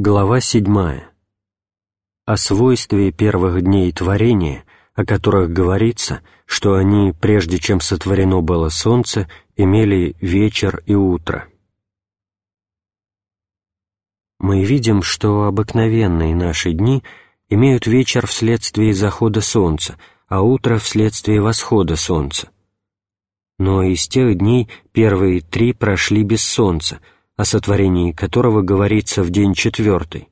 Глава 7. О свойстве первых дней творения, о которых говорится, что они, прежде чем сотворено было солнце, имели вечер и утро. Мы видим, что обыкновенные наши дни имеют вечер вследствие захода солнца, а утро вследствие восхода солнца. Но из тех дней первые три прошли без солнца — о сотворении которого говорится в день четвертый.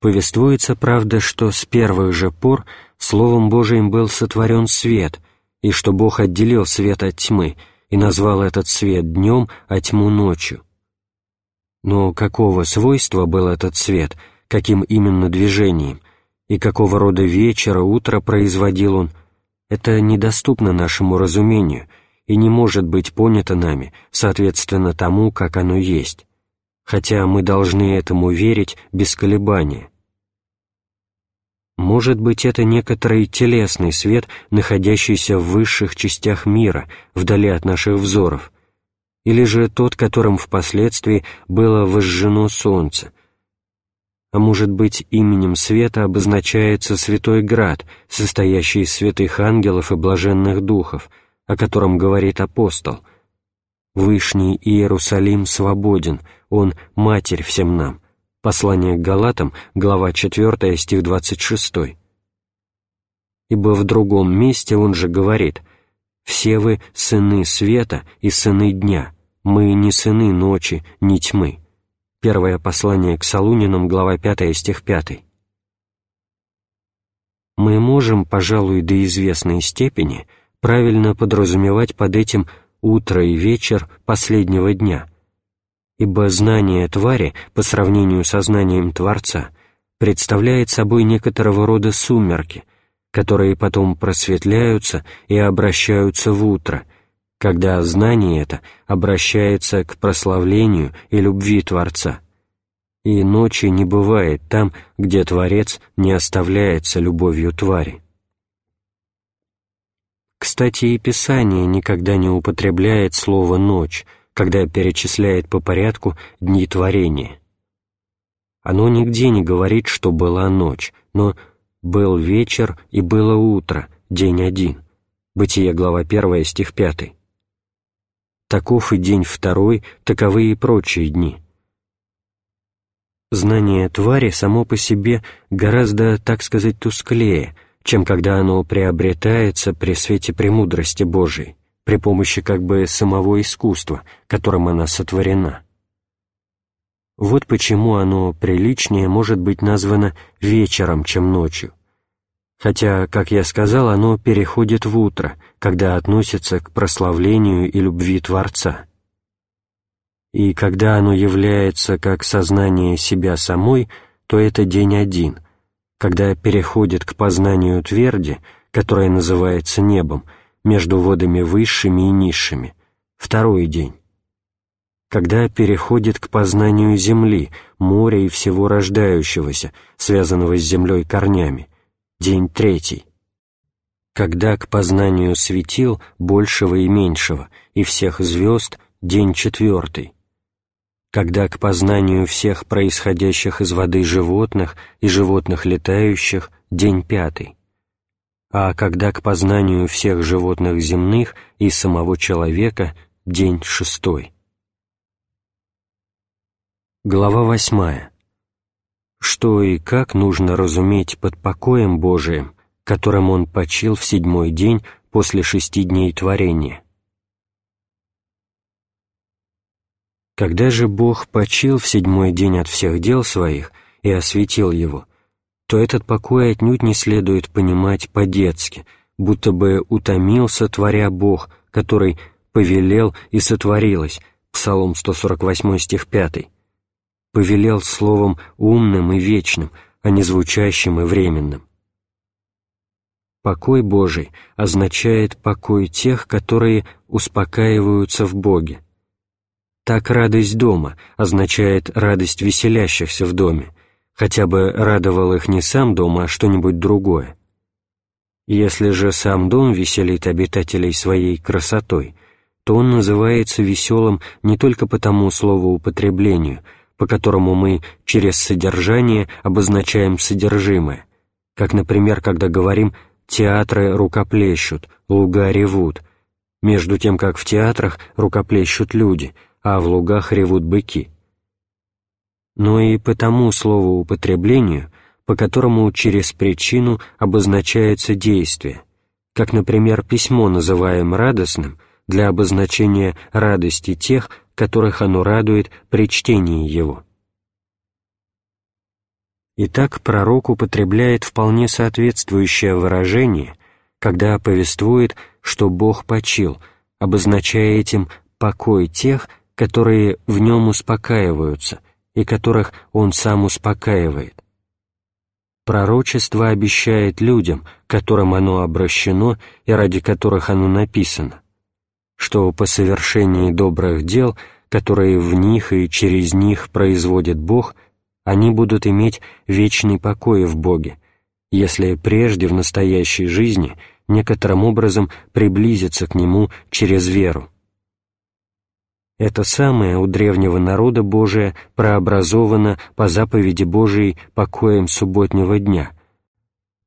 Повествуется, правда, что с первых же пор Словом Божиим был сотворен свет, и что Бог отделил свет от тьмы и назвал этот свет днем, а тьму ночью. Но какого свойства был этот свет, каким именно движением, и какого рода вечера, утро производил он, это недоступно нашему разумению — и не может быть понято нами, соответственно тому, как оно есть, хотя мы должны этому верить без колебания. Может быть, это некоторый телесный свет, находящийся в высших частях мира, вдали от наших взоров, или же тот, которым впоследствии было возжжено солнце. А может быть, именем света обозначается Святой Град, состоящий из святых ангелов и блаженных духов — о котором говорит апостол. «Вышний Иерусалим свободен, он — Матерь всем нам». Послание к Галатам, глава 4, стих 26. Ибо в другом месте он же говорит «Все вы сыны света и сыны дня, мы не сыны ночи, ни тьмы». Первое послание к Солунинам, глава 5, стих 5. Мы можем, пожалуй, до известной степени — правильно подразумевать под этим утро и вечер последнего дня, ибо знание твари по сравнению со знанием Творца представляет собой некоторого рода сумерки, которые потом просветляются и обращаются в утро, когда знание это обращается к прославлению и любви Творца. И ночи не бывает там, где Творец не оставляется любовью твари. Кстати, и Писание никогда не употребляет слово «ночь», когда перечисляет по порядку дни творения. Оно нигде не говорит, что была ночь, но «был вечер и было утро», день один. Бытие, глава 1, стих 5. Таков и день второй, таковы и прочие дни. Знание твари само по себе гораздо, так сказать, тусклее — чем когда оно приобретается при свете премудрости Божией, при помощи как бы самого искусства, которым она сотворена. Вот почему оно приличнее может быть названо вечером, чем ночью. Хотя, как я сказал, оно переходит в утро, когда относится к прославлению и любви Творца. И когда оно является как сознание себя самой, то это день один — когда переходит к познанию тверди, которая называется небом, между водами высшими и низшими, второй день. Когда переходит к познанию земли, моря и всего рождающегося, связанного с землей корнями, день третий. Когда к познанию светил большего и меньшего, и всех звезд, день четвертый когда к познанию всех происходящих из воды животных и животных летающих день пятый, а когда к познанию всех животных земных и самого человека день шестой. Глава восьмая. Что и как нужно разуметь под покоем Божиим, которым Он почил в седьмой день после шести дней творения? Когда же Бог почил в седьмой день от всех дел своих и осветил его, то этот покой отнюдь не следует понимать по-детски, будто бы утомился, творя Бог, который повелел и сотворилось, Псалом 148 стих 5, повелел словом умным и вечным, а не звучащим и временным. Покой Божий означает покой тех, которые успокаиваются в Боге, так радость дома означает радость веселящихся в доме, хотя бы радовал их не сам дом, а что-нибудь другое. Если же сам дом веселит обитателей своей красотой, то он называется веселым не только по тому слову употреблению, по которому мы через содержание обозначаем содержимое, как, например, когда говорим «театры рукоплещут», «луга ревут», между тем, как в театрах рукоплещут люди, а в лугах ревут быки. Но и по тому словоупотреблению, по которому через причину обозначается действие, как, например, письмо называем радостным для обозначения радости тех, которых оно радует при чтении его. Итак, пророк употребляет вполне соответствующее выражение, когда повествует, что Бог почил, обозначая этим покой тех, которые в нем успокаиваются и которых Он сам успокаивает. Пророчество обещает людям, которым оно обращено и ради которых оно написано, что по совершении добрых дел, которые в них и через них производит Бог, они будут иметь вечный покой в Боге, если прежде в настоящей жизни некоторым образом приблизиться к Нему через веру. Это самое у древнего народа Божия прообразовано по заповеди Божией покоем субботнего дня,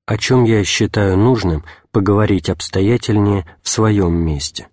о чем я считаю нужным поговорить обстоятельнее в своем месте.